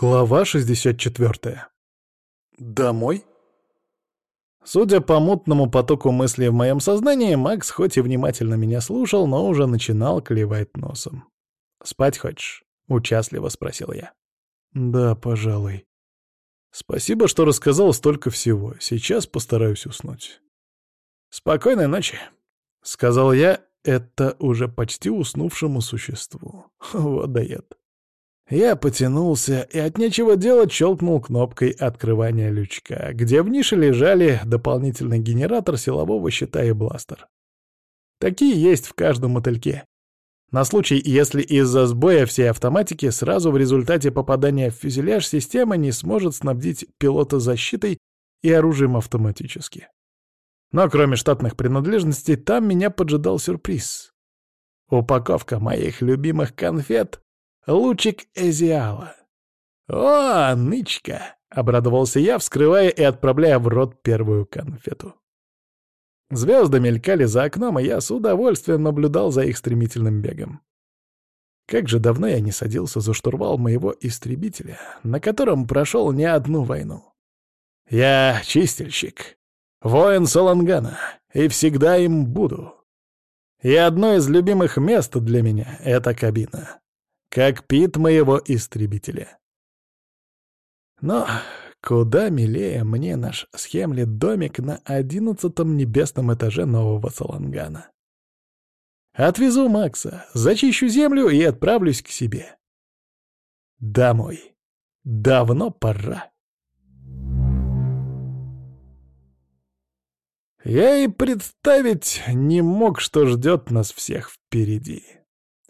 Глава 64. Домой? Судя по мутному потоку мыслей в моем сознании, Макс хоть и внимательно меня слушал, но уже начинал клевать носом. «Спать хочешь?» — участливо спросил я. «Да, пожалуй. Спасибо, что рассказал столько всего. Сейчас постараюсь уснуть». «Спокойной ночи», — сказал я, это уже почти уснувшему существу. Вот дает. Я потянулся и от нечего делать щелкнул кнопкой открывания лючка, где в нише лежали дополнительный генератор силового щита и бластер. Такие есть в каждом мотыльке. На случай, если из-за сбоя всей автоматики сразу в результате попадания в фюзеляж система не сможет снабдить пилота защитой и оружием автоматически. Но кроме штатных принадлежностей, там меня поджидал сюрприз. Упаковка моих любимых конфет лучик Эзиала. «О, нычка!» — обрадовался я, вскрывая и отправляя в рот первую конфету. Звезды мелькали за окном, и я с удовольствием наблюдал за их стремительным бегом. Как же давно я не садился за штурвал моего истребителя, на котором прошел не одну войну. Я чистильщик, воин Салангана, и всегда им буду. И одно из любимых мест для меня — это кабина как пит моего истребителя. Но куда милее мне наш схемли домик на одиннадцатом небесном этаже нового Салангана. Отвезу Макса, зачищу землю и отправлюсь к себе. Домой. Давно пора. Я и представить не мог, что ждет нас всех впереди.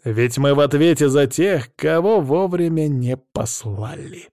Ведь мы в ответе за тех, кого вовремя не послали.